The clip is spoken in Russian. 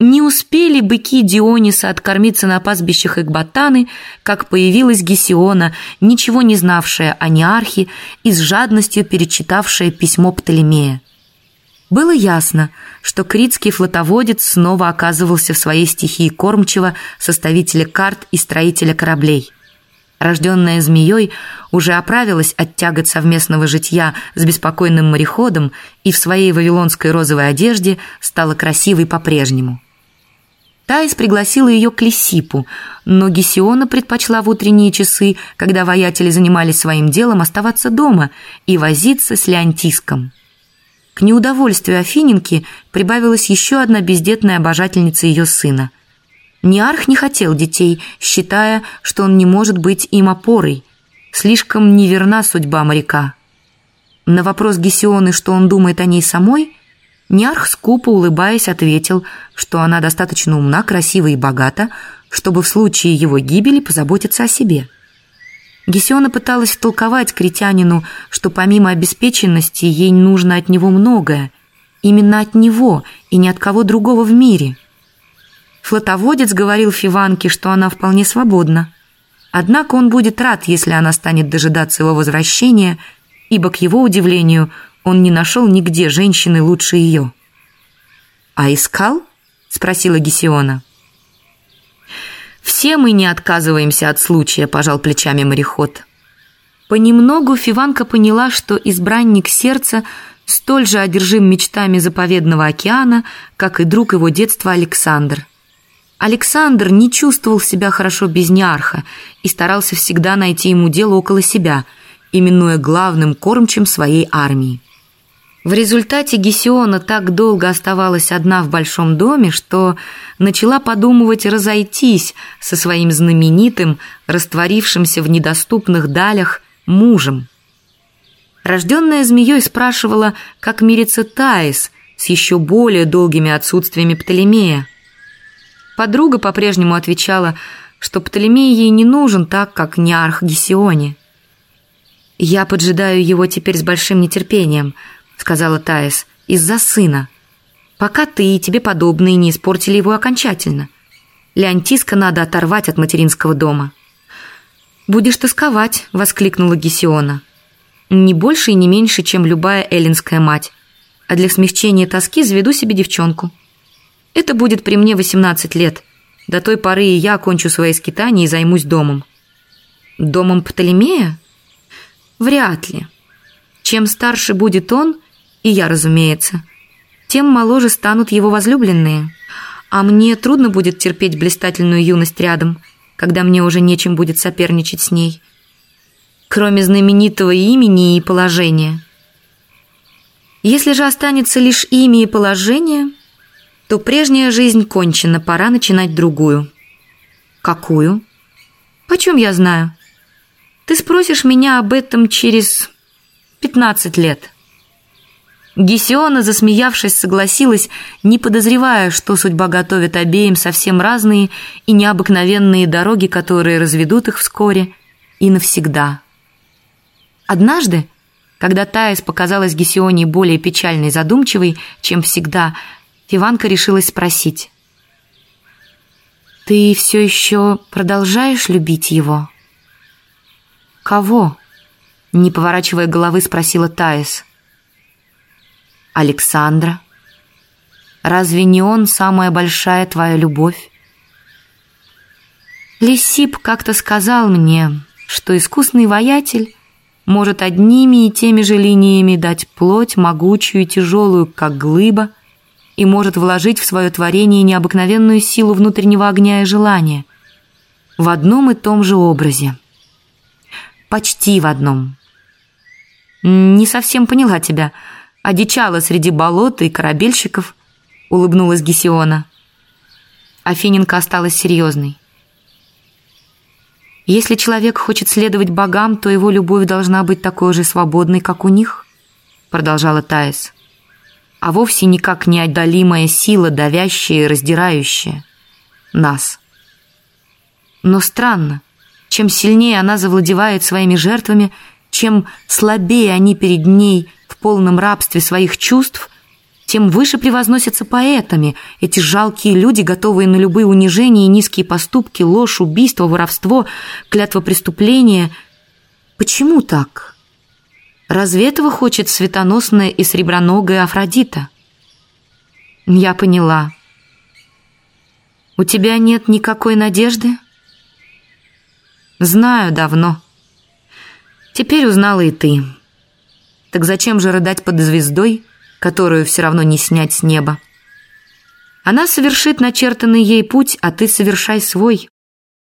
Не успели быки Диониса откормиться на пастбищах Экбатаны, как появилась Гесиона, ничего не знавшая о Неархе и с жадностью перечитавшая письмо Птолемея. Было ясно, что критский флотоводец снова оказывался в своей стихии кормчего, составителя карт и строителя кораблей. Рожденная змеей уже оправилась от тягот совместного житья с беспокойным мореходом и в своей вавилонской розовой одежде стала красивой по-прежнему. Таис пригласила ее к Лисипу, но Гесиона предпочла в утренние часы, когда воятели занимались своим делом, оставаться дома и возиться с Леонтиском. К неудовольствию Афининки прибавилась еще одна бездетная обожательница ее сына. Ниарх не хотел детей, считая, что он не может быть им опорой. Слишком неверна судьба моряка. На вопрос Гесионы, что он думает о ней самой, Ниарх скупо улыбаясь ответил, что она достаточно умна, красива и богата, чтобы в случае его гибели позаботиться о себе. Гесиона пыталась втолковать критянину, что помимо обеспеченности ей нужно от него многое, именно от него и ни от кого другого в мире. Флотоводец говорил Фиванке, что она вполне свободна. Однако он будет рад, если она станет дожидаться его возвращения, ибо, к его удивлению, он не нашел нигде женщины лучше ее. «А искал?» — спросила Гесиона. «Все мы не отказываемся от случая», – пожал плечами мореход. Понемногу Фиванка поняла, что избранник сердца столь же одержим мечтами заповедного океана, как и друг его детства Александр. Александр не чувствовал себя хорошо без Ниарха и старался всегда найти ему дело около себя, именуя главным кормчим своей армии. В результате Гесиона так долго оставалась одна в большом доме, что начала подумывать разойтись со своим знаменитым, растворившимся в недоступных далях мужем. Рожденная змеей спрашивала, как мирится Таис с еще более долгими отсутствиями Птолемея. Подруга по-прежнему отвечала, что Птолемей ей не нужен так, как Ниарх Гесионе. «Я поджидаю его теперь с большим нетерпением», — сказала Таис, — «из-за сына. Пока ты и тебе подобные не испортили его окончательно. Леонтиска надо оторвать от материнского дома». «Будешь тосковать», — воскликнула Гесиона. «Не больше и не меньше, чем любая эллинская мать. А для смягчения тоски заведу себе девчонку. Это будет при мне 18 лет. До той поры и я окончу свои скитания и займусь домом». «Домом Птолемея?» «Вряд ли. Чем старше будет он, и я, разумеется, тем моложе станут его возлюбленные. А мне трудно будет терпеть блистательную юность рядом, когда мне уже нечем будет соперничать с ней. Кроме знаменитого имени и положения. Если же останется лишь имя и положение, то прежняя жизнь кончена, пора начинать другую. Какую? Почем я знаю? Ты спросишь меня об этом через пятнадцать лет. Гесиона, засмеявшись, согласилась, не подозревая, что судьба готовит обеим совсем разные и необыкновенные дороги, которые разведут их вскоре и навсегда. Однажды, когда Таис показалась Гесионе более печальной и задумчивой, чем всегда, Иванка решилась спросить. «Ты все еще продолжаешь любить его?» «Кого?» — не поворачивая головы, спросила Таис. Александра? Разве не он самая большая твоя любовь? Лисип как-то сказал мне, что искусный воятель может одними и теми же линиями дать плоть могучую и тяжелую, как глыба, и может вложить в свое творение необыкновенную силу внутреннего огня и желания в одном и том же образе. Почти в одном. Не совсем поняла тебя — одичала среди болот и корабельщиков», — улыбнулась Гесиона. Афиненко осталась серьезной. «Если человек хочет следовать богам, то его любовь должна быть такой же свободной, как у них», — продолжала Таис. «А вовсе никак не отдалимая сила, давящая и раздирающая нас». Но странно, чем сильнее она завладевает своими жертвами, чем слабее они перед ней полном рабстве своих чувств, тем выше превозносятся поэтами, эти жалкие люди, готовые на любые унижения и низкие поступки, ложь, убийство, воровство, клятва преступления. Почему так? Разве этого хочет светоносная и среброногая Афродита? Я поняла. У тебя нет никакой надежды? Знаю давно. Теперь узнала и ты. Так зачем же рыдать под звездой, которую все равно не снять с неба? Она совершит начертанный ей путь, а ты совершай свой.